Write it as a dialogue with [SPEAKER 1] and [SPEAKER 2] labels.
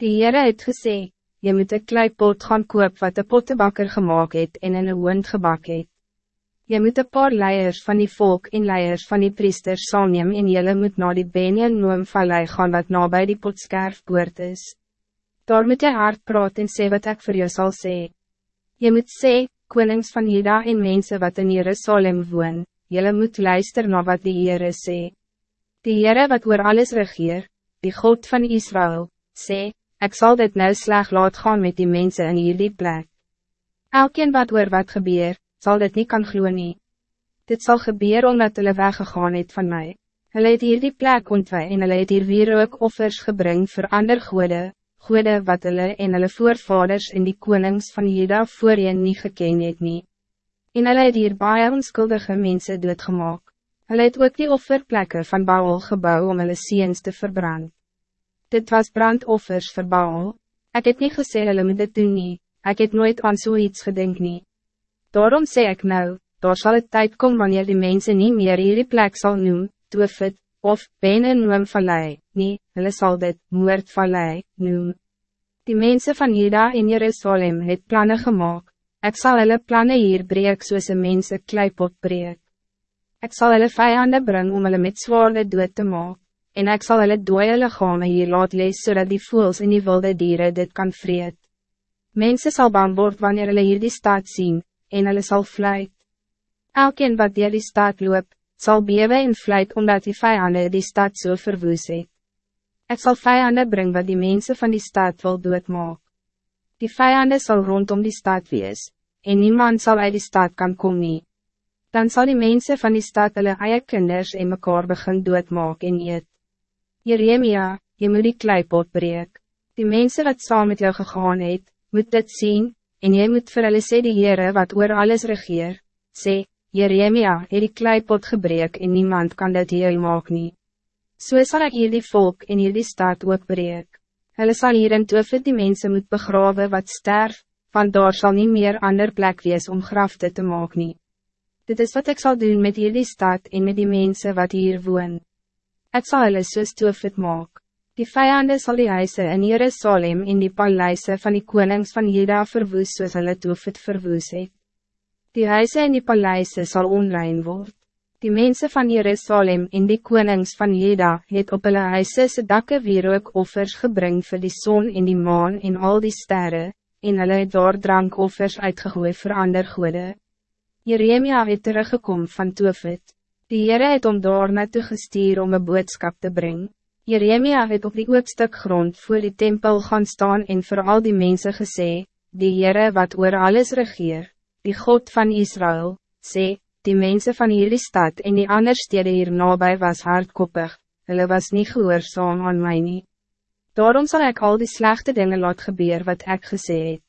[SPEAKER 1] Die Heere het gesê, je moet een kleipot gaan koop wat de pottebakker gemaakt het en in een wond gebak het. Je moet een paar leiers van die volk en leiers van die priesters saamneem en jylle moet na die bene en noem vallei gaan wat nabij die potskerf poort is. Daar moet jy hard praat en sê wat ik voor jou zal sê. Je moet sê, konings van Juda en mensen wat in Jerusalem woon, jylle moet luister na wat die Heere sê. Die Heere wat oor alles regeer, die God van Israël, sê, ik zal dit nou sleg laat gaan met die mensen in hierdie plek. Elkeen wat oor wat gebeur, zal dit niet kan glo nie. Dit zal gebeuren omdat hulle weggegaan het van mij. Hulle het hierdie plek ontwij en hulle het hier weer ook offers gebring voor ander goede, goede wat hulle en hulle voorvaders en die konings van Juda voorheen nie geken het nie. En hulle het hier baie onskuldige mense doodgemaak. Hulle het ook die offerplekke van Baal gebouw om hulle seens te verbranden dit was brandoffers vir Baal. Ek het niet gesê hulle moet dit doen nie, ek het nooit aan zoiets gedink nie. Daarom sê ik nou, daar zal het tijd komen wanneer die mensen niet meer hierdie plek zal noem, Toefit, of Bene Noem Vallei, nie, hulle sal dit Moord Vallei noem. Die mensen van Juda in Jerusalem het plannen gemaakt. Ik zal hulle plannen hier breek soos een mens een kleipot breek. Ik zal hulle vijanden brengen om hulle met zwaarde dood te maken en ik zal hulle dooie lichame hier laat lees, zodat die voels en die wilde dieren dit kan vreet. Mensen zal bang word wanneer hulle hier die staat zien, en hulle sal vluit. Elkeen wat dier die staat loop, zal bewe en vluit omdat die vijanden die staat zo so verwoes het. Ek sal vijanden brengen wat die mensen van die staat wil doodmaak. Die vijanden zal rondom die staat wees, en niemand zal uit die staat kan komen. Dan zal die mensen van die staat hulle eie kinders en mekaar begin doodmaak en eet. Jeremia, je moet die kleipot breek. Die mensen wat saam met jou gegaan het, moet dit zien, en jy moet vir hulle sê die Heere wat oor alles regeer, sê, Jeremia, het die kleipot gebreek en niemand kan dit heel maak nie. So sal ek hier die volk en hier die stad ook breek. Hulle sal hier in toefe die mensen moet begraven wat sterf, want daar sal niet meer ander plek wees om grafte te maak nie. Dit is wat ik zal doen met hier die stad en met die mensen wat hier woon. Het zal hulle soos toefit maak. Die vijanden zal die huise in Jerusalem in die paleise van die konings van Juda verwoes soos hulle toefit verwoes het. Die huise in die paleise zal onrein worden. Die mensen van Jerusalem in die konings van Juda het op hulle huise se dakke weer ook offers gebring vir die zon en die maan en al die sterren, en hulle het daar drankoffers uitgegooi vir ander goede. Jeremia het teruggekom van Toofit. Die Heere het om daar naartoe gestuur om een boodskap te brengen. Jeremia het op die oopstuk grond voor die tempel gaan staan en voor al die mensen gesê, die Heere wat oor alles regeer, die God van Israël, sê, die mensen van hierdie stad en die ander stede hier nabij was hardkoppig, hulle was niet gehoorzaam aan mij nie. Daarom zal ik al die slechte dingen laat gebeuren wat ik gesê het.